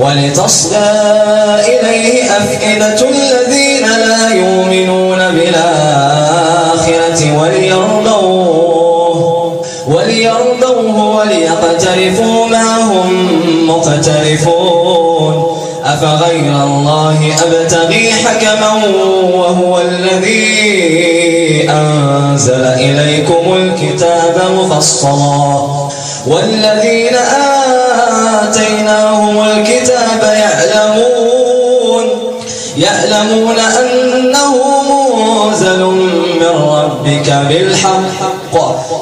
ولتصغى إليه أفئدة الذين لا يؤمنون بالآخرة وليرضوه وليرضوه وليقترفوا ما هم مقترفون. أفغير الله أبتغي حكما وهو الذي أنزل إليكم الكتاب مفصلا. والذين آتيناهم الكتاب يعلمون يعلمون أنه منزل من ربك بالحق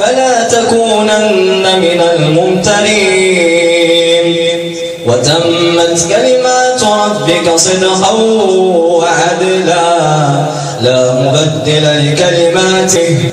فلا تكونن من الممتنين وتمت كلمات ربك صدقا وعدلا لا مبدل لكلماته.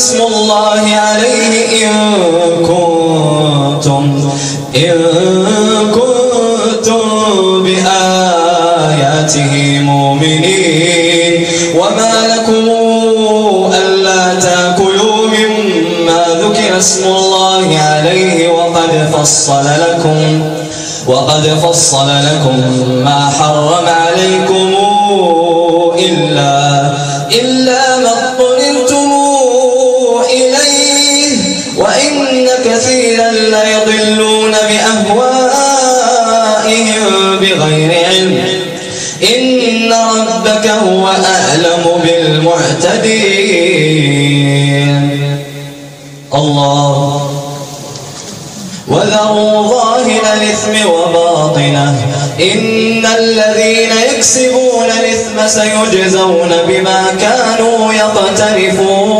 اسم الله عليه إن كنتم إن كنتم بآياته مؤمنين. وما لكم ألا تأكلوا مما ذكر اسم الله عليه وقد فصل لكم وقد فصل لكم ما حرم عليكم إلا إلا وإن كثيرا ليضلون بأهوائهم بغير علم. إن ربك هو أعلم بالمعتدين. الله. وذروا ظاهر الإثم وباطنه. إن الذين يكسبون الإثم سيجزون بما كانوا يقترفون.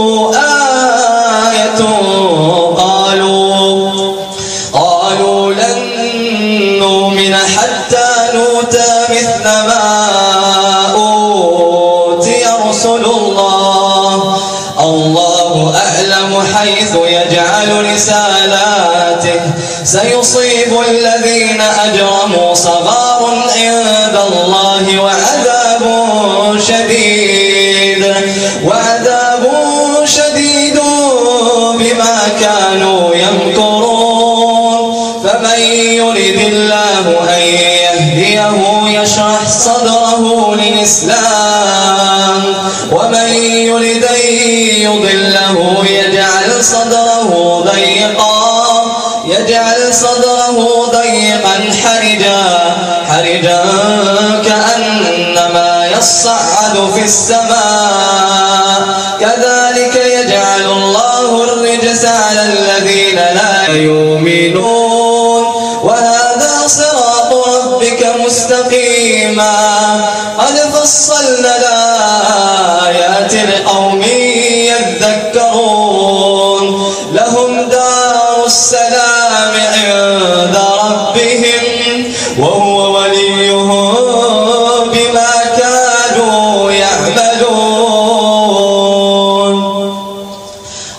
سيصيب الذين أجرموا صغار عند الله وعذاب شديد وعذاب شديد بما كانوا يمكرون. فمن يرد الله أن يهديه يشرح صدره للإسلام ومن يرد أن يضله يجعل صدره ضيقا. يجعل صدره ضيقا حرجا حرجا كأنما يصعد في السماء. كذلك يجعل الله الرجس على الذين لا يؤمنون. وهذا صراط ربك مستقيما. قد فصلنا الآيات لقوم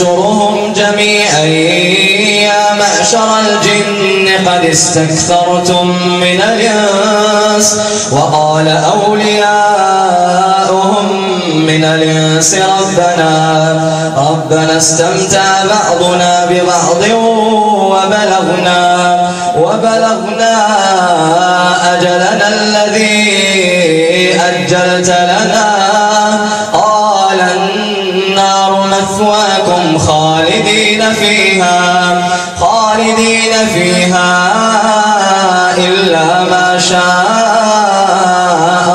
نحشرهم جميعا. يا معشر الجن قد استكثرتم من الإنس وقال أولياؤهم من الإنس ربنا ربنا استمتع بعضنا ببعض وبلغنا وبلغنا أجلنا الذي أجلت لنا. مثواكم خالدين فيها خالدين فيها إلا ما شاء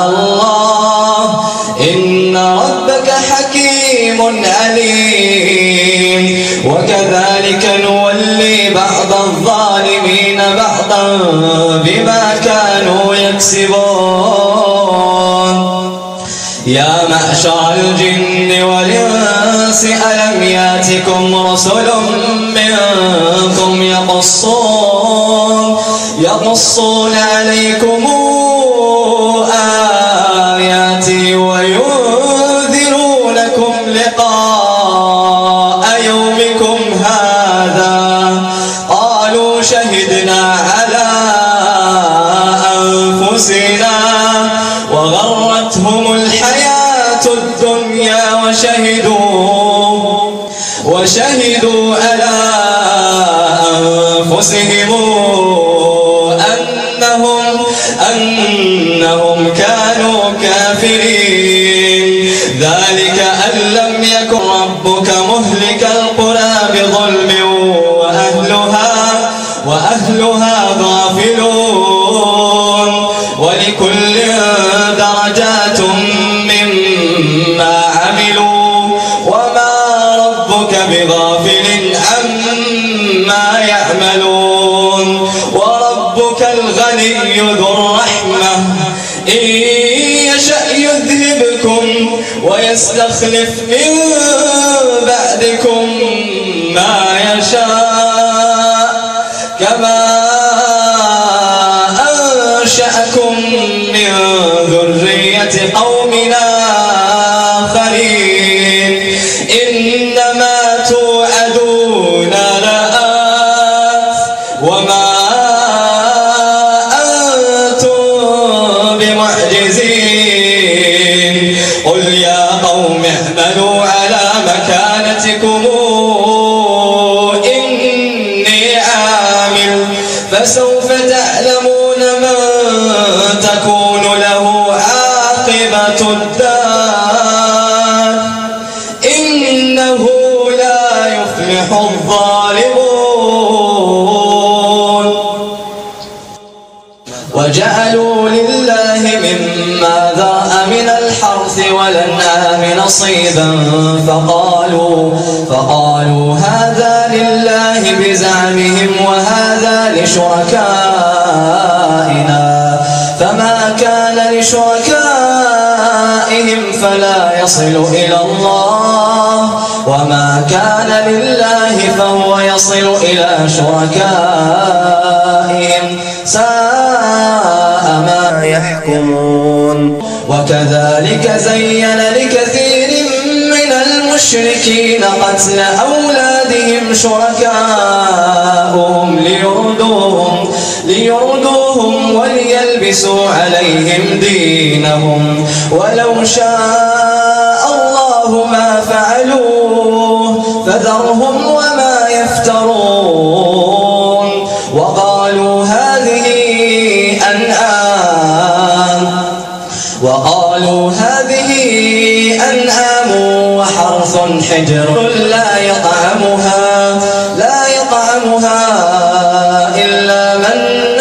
الله. إن ربك حكيم عليم وكذلك نولي بعض الظالمين بعضا بما كانوا يكسبون. يا معشر الجن والإنس ألم يأتكم رسل منكم يقصون يقصون عليكم آياتي وينذرونكم لقاء يومكم هذا. قالوا شهدنا على أنفسنا وشهدوا على أنفسهم أنهم أنهم كانوا كافرين. ذلك أن لم يكن ربك مهلك القرى بظلم الغني ذو الرحمة. إن يشأ يذهبكم ويستخلف من بعدكم ما له عاقبة الدار إنه لا يفلح الظالمون. وجعلوا لله مما ذرأ من الحرث والأنعام نصيبا فقالوا فقالوا هذا لله بزعمهم وهذا لشركائنا فما كان لشركائهم فلا يصل إلى الله. وما كان لله فهو يصل إلى شركائهم. ساء ما يحكمون. وكذلك زين لكثير من المشركين قتل أولادهم شركاؤهم ليردوهم, ليردوهم وليلبسوا عليهم دينهم ولو شاء الله ما فعلوه فذرهم وما يفترون وقالوا هذه أنعام وقالوا هذه أنعام وحرث حجر لا يطعمها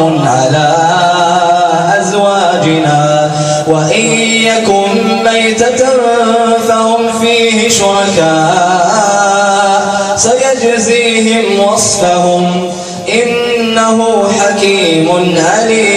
ومحرم على أزواجنا وإن يكن ميتة فهم فيه شركاء سيجزيهم وصفهم إنه حكيم عليم.